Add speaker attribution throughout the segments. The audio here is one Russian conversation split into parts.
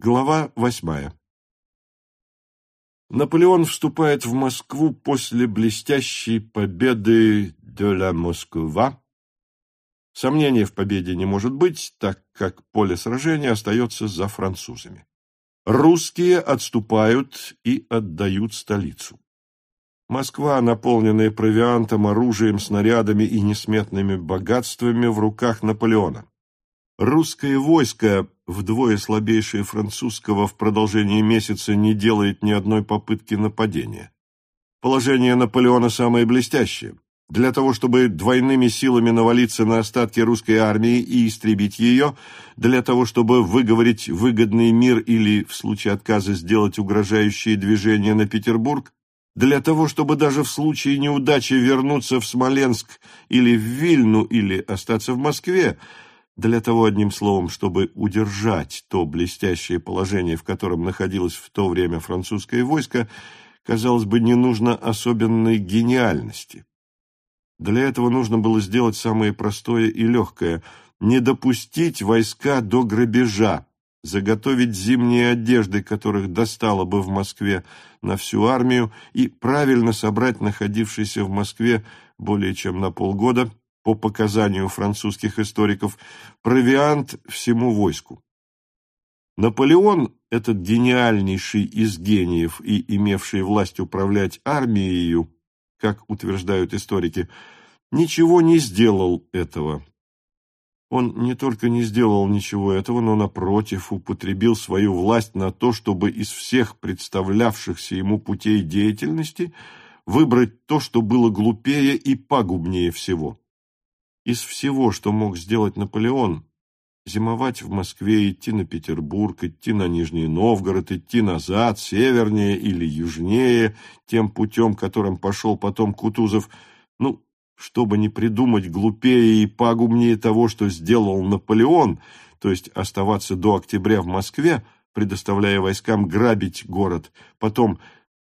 Speaker 1: Глава восьмая. Наполеон вступает в Москву после блестящей победы де ла Москва. Сомнения в победе не может быть, так как поле сражения остается за французами. Русские отступают и отдают столицу. Москва, наполненная провиантом, оружием, снарядами и несметными богатствами в руках Наполеона. Русское войско, вдвое слабейшее французского, в продолжении месяца не делает ни одной попытки нападения. Положение Наполеона самое блестящее. Для того, чтобы двойными силами навалиться на остатки русской армии и истребить ее, для того, чтобы выговорить выгодный мир или, в случае отказа, сделать угрожающие движения на Петербург, для того, чтобы даже в случае неудачи вернуться в Смоленск или в Вильну или остаться в Москве, для того, одним словом, чтобы удержать то блестящее положение, в котором находилось в то время французское войско, казалось бы, не нужно особенной гениальности. Для этого нужно было сделать самое простое и легкое – не допустить войска до грабежа, заготовить зимние одежды, которых достало бы в Москве на всю армию, и правильно собрать находившийся в Москве более чем на полгода по показанию французских историков, провиант всему войску. Наполеон, этот гениальнейший из гениев и имевший власть управлять армией, как утверждают историки, ничего не сделал этого. Он не только не сделал ничего этого, но, напротив, употребил свою власть на то, чтобы из всех представлявшихся ему путей деятельности выбрать то, что было глупее и пагубнее всего. Из всего, что мог сделать Наполеон, зимовать в Москве, идти на Петербург, идти на Нижний Новгород, идти назад, севернее или южнее, тем путем, которым пошел потом Кутузов, ну, чтобы не придумать глупее и пагубнее того, что сделал Наполеон, то есть оставаться до октября в Москве, предоставляя войскам грабить город, потом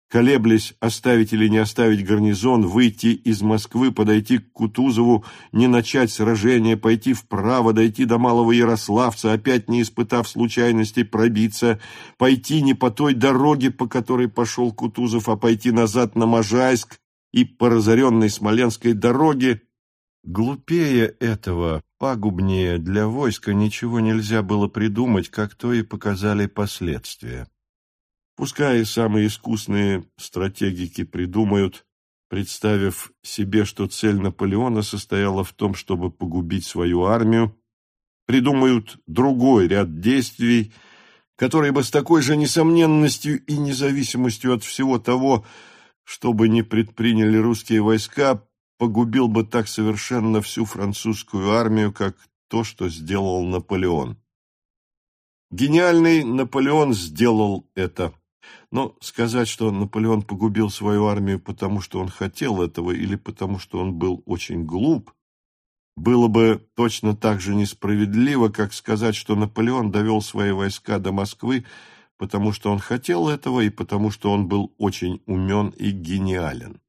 Speaker 1: колеблясь, оставить или не оставить гарнизон, выйти из Москвы, подойти к Кутузову, не начать сражение, пойти вправо, дойти до Малого Ярославца, опять не испытав случайности пробиться, пойти не по той дороге, по которой пошел Кутузов, а пойти назад на Можайск и по разоренной Смоленской дороге. Глупее этого, пагубнее для войска ничего нельзя было придумать, как то и показали последствия. Пускай самые искусные стратегики придумают, представив себе, что цель Наполеона состояла в том, чтобы погубить свою армию, придумают другой ряд действий, которые бы с такой же несомненностью и независимостью от всего того, что бы ни предприняли русские войска, погубил бы так совершенно всю французскую армию, как то, что сделал Наполеон. Гениальный Наполеон сделал это. Но сказать, что Наполеон погубил свою армию потому, что он хотел этого, или потому, что он был очень глуп, было бы точно так же несправедливо, как сказать, что Наполеон довел свои войска до Москвы, потому что он хотел этого и потому, что он был очень умен и гениален.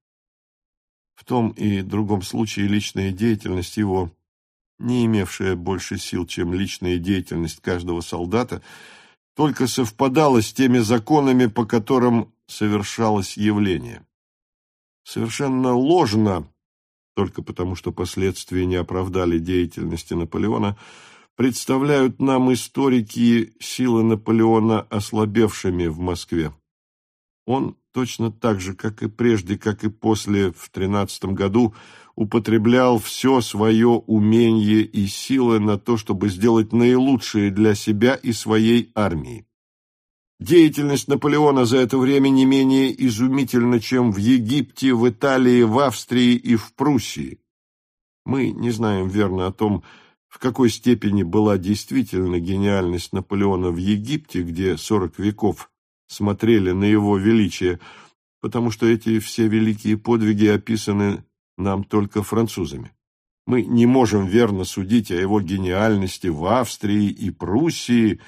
Speaker 1: В том и другом случае личная деятельность его, не имевшая больше сил, чем личная деятельность каждого солдата, только совпадало с теми законами, по которым совершалось явление. Совершенно ложно, только потому что последствия не оправдали деятельности Наполеона, представляют нам историки силы Наполеона ослабевшими в Москве. Он точно так же, как и прежде, как и после, в тринадцатом году, употреблял все свое умение и силы на то, чтобы сделать наилучшее для себя и своей армии. Деятельность Наполеона за это время не менее изумительна, чем в Египте, в Италии, в Австрии и в Пруссии. Мы не знаем верно о том, в какой степени была действительно гениальность Наполеона в Египте, где сорок веков смотрели на его величие, потому что эти все великие подвиги описаны нам только французами. Мы не можем верно судить о его гениальности в Австрии и Пруссии,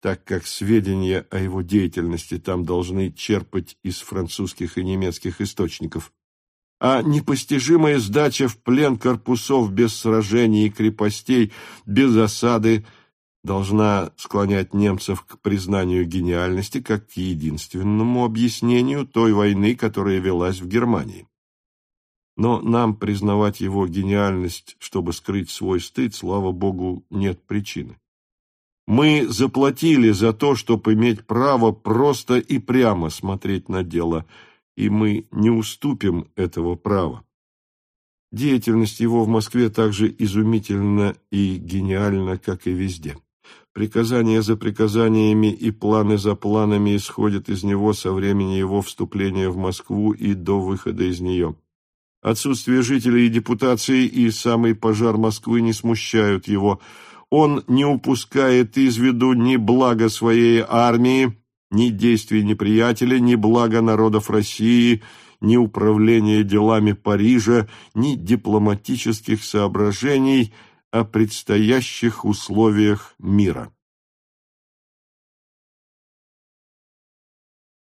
Speaker 1: так как сведения о его деятельности там должны черпать из французских и немецких источников. А непостижимая сдача в плен корпусов без сражений и крепостей, без осады, должна склонять немцев к признанию гениальности как к единственному объяснению той войны, которая велась в Германии. Но нам признавать его гениальность, чтобы скрыть свой стыд, слава богу, нет причины. Мы заплатили за то, чтобы иметь право просто и прямо смотреть на дело, и мы не уступим этого права. Деятельность его в Москве так же изумительна и гениальна, как и везде. Приказания за приказаниями и планы за планами исходят из него со времени его вступления в Москву и до выхода из нее. Отсутствие жителей и депутации и самый пожар Москвы не смущают его. Он не упускает из виду ни блага своей армии, ни действий неприятеля, ни блага народов России, ни управления делами Парижа, ни дипломатических соображений – о предстоящих условиях мира.